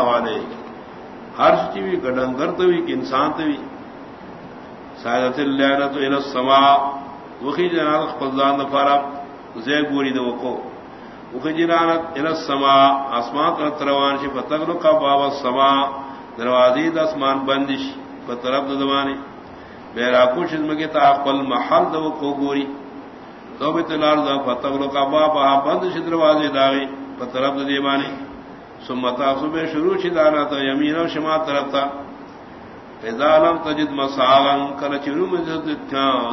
والے ہر چیوی کا ڈنگر تو بھی کہ انسان تو بھی۔ سائدت اللہ تو ان سما وہی جناب خزان فارا زی گوری دو کو وہی جنانت ان سما آسمان کا تروان شی پتگل کا بابا سما دروازی آسمان بندش پترب دمانی میرا کچھ اسم کے تاقل محل دو کو گوری تو بھی تلال دو پتگل کا بابا بندش دروازی داغی پترب دیوانی سمتا صبح شروع چی دانا تو یمین و شما طرف تھا لم تجد مساغن کل چرو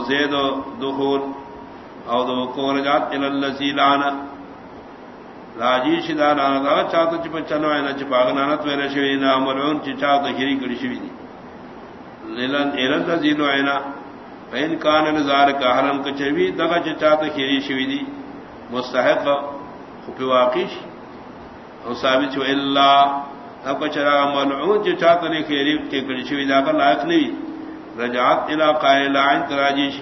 زید دخول او دو کورجات الالذی لانا. راجی شدانا دا چاہتا چی پچنو اینا چی پاغنانت وینا شوی نا ملعون چی چاہتا ہری کری شوی دی. لیلن الالذی لعینا فین کان نظار کا حرم کچوی، دغا چی چاہتا ہری شوی دی. مستحق خوپی واقعی او ثابت ہو اللہ اب چرا ملعون جو چاہتا نے کے دا کر لائق نہیں رجعت الى قائل لعن تراجیش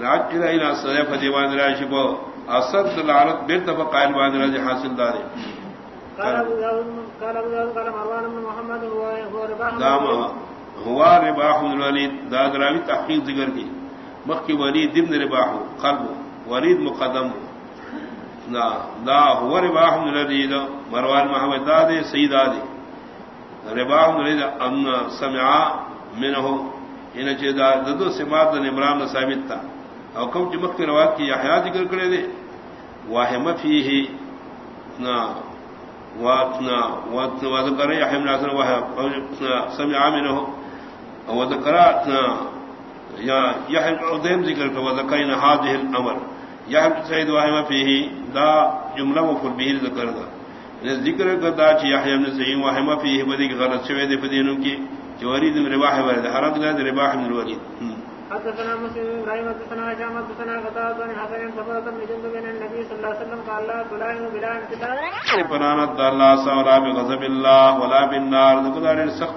راج الى الى صدف دیوان راجی کو اصد دلالت بیر تفا قائل بان راجی حاصل دارے. ہوا رباح من الولید دا دراوی تحقیق ذکر کی. مخی ولید ابن رباح قلب. ولید مقدم. دا هو رباح من الذي مروان محمد داد سید ادی رباح من الذي ان سمع منه. ان جدا ددو سمات عمران ثابت تھا او کم جمک کی روایت کی یحییٰ ذکر کرے دے. واہم فیہ. نا واتنا واتنا وذکر یحییٰ من اثر واہ سمع منه. او ذکر یا یحییٰ ذم ذکر کو ذکر هذه الامر. یا سید واہم فیہ دا جملہ مفعول به ذکر دا۔ ذکر کردا چ یحیی بن سعید وہم فیہ بدی غلط شوی دے فدینوں کی چوری دم رباح ورد حرق دا رباح بن الولید۔ حدثنا مسلم ابراهيم حدثنا هشام حدثنا قتادة بن حسن سفرة بن جند بن النبي صلى الله عليه وسلم قال لا تلائم بلا انتظار۔ فرانت الله سورا بغضب الله ولا بالنار ذکر سخت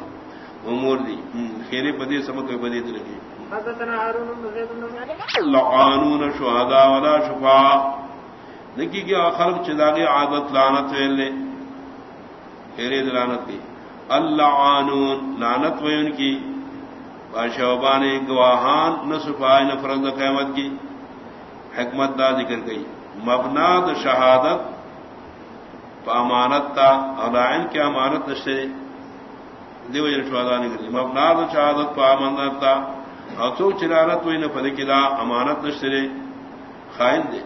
امور دی۔ خیری بدی سمک بدی تلگی۔ حدثنا هارون لعانون شهداء ولا شفاء نکی کی خلق چداغی عادت لعنت ویلے. خیرے لعنت کی. اللعانون، لعنت وی ان کی. باشوبان گواہان، نہ صفائے نہ فرض قیامت کی. حکمت دا ذکر گئی مبناد شہادت امانت تا علائن کی امانت نشتے. دیو جن شہدا نے کری مبناد شہادت پا امانت تا. اور چرانت ہوئی نہ فدی دا امانت نشتے خائن دے۔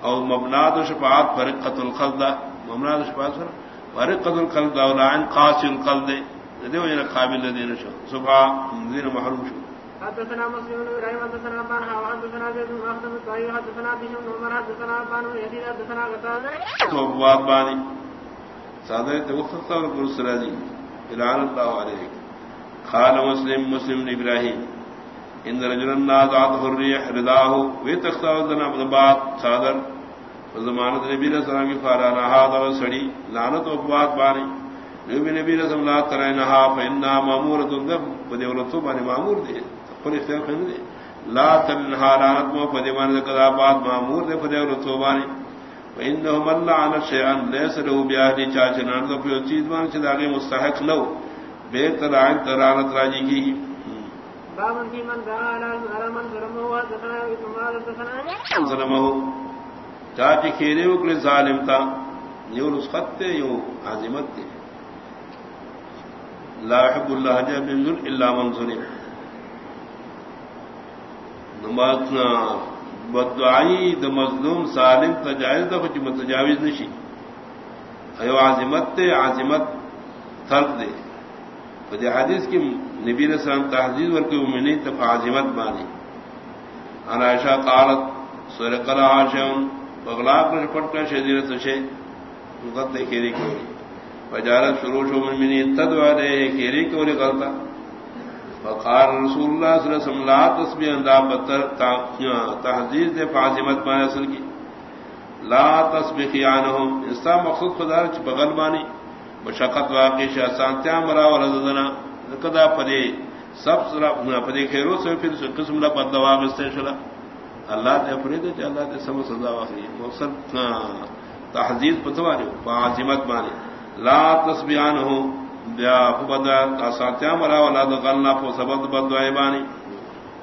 او مبناد شفاعت فرقت الخلد مبناد شفاعت سر فرقت الخلد او لعن قاسي القلد دیو جنا قابل دین شو۔ صبح دین محروم شو۔ حدثنا مسلم بن ابراهيم حدثنا ابان حوا حدثنا زيد بن اخدم الطائي حدثنا بشم بن عمر حدثنا ابان يزيد حدثنا قتادة تو بانی اور اللہ علیہ۔ قال مسلم مسلم بن ابراہیم. ان رجل نازعت الريح رداه وتخاذنا ببعض صادر. زمانت نبی علیہ السلام کی فارا رہا دا سڑی. لعنت و بات بانی. نبی نبی علیہ السلام لا کرے نہ فإنا مامور تذب بدی ولتو بانی مامور دے. پر اختیار کرنے دے. لا تنها لعنت مو. بدی مان کذا مامور دے. بدی ولتو بانی. وإنه من لعن شيئا ليس له بیاہی چاچنان. تو کوئی چیز مان چدا کے مستحق نو. بے تران ترانت راجی کی بابن من چاچی ظالم تھا یو رسخت تے یو عظمت تے۔ لا حب اللہ جب من ظلم۔ نماتنا بدعائی مظلوم ظالم تجاوز دا کچھ متجاوز نشی۔ ایو عظمت تے عظمت ترک دے۔ فدی حدیث کی نبی علیہ السلام تحدید ورکی امینی تفا عظمت بانی انا عائشہ قالت سورق العاشم بغلاق نے پٹ کر شدیر تشے غلط کھیری کوری وجارت شروع شو من منی تدعا دے کھیری کوری غلطا وقال رسول اللہ صلی اللہ علیہ وسلم، لا تسبیح اندا بتر تحذیر دے فاظمت مانے اصل کی. لا تسبیحیانہم استا مقصود خدا بغل بانی مشقت واقعی شاہ سانتیاں مرا ورزدنا کدا پدے سب سرا پدے خیرو سے پھر قسم لا بدوا مستے شلا اللہ تے فرید ہے اللہ تے سم سزا واخری مقصد تحذیر پتواری باعظمت مانی لا تسبیان ہو بیا بدا کا ساتیا مرا والا دو غلنا پو بدوائے بانی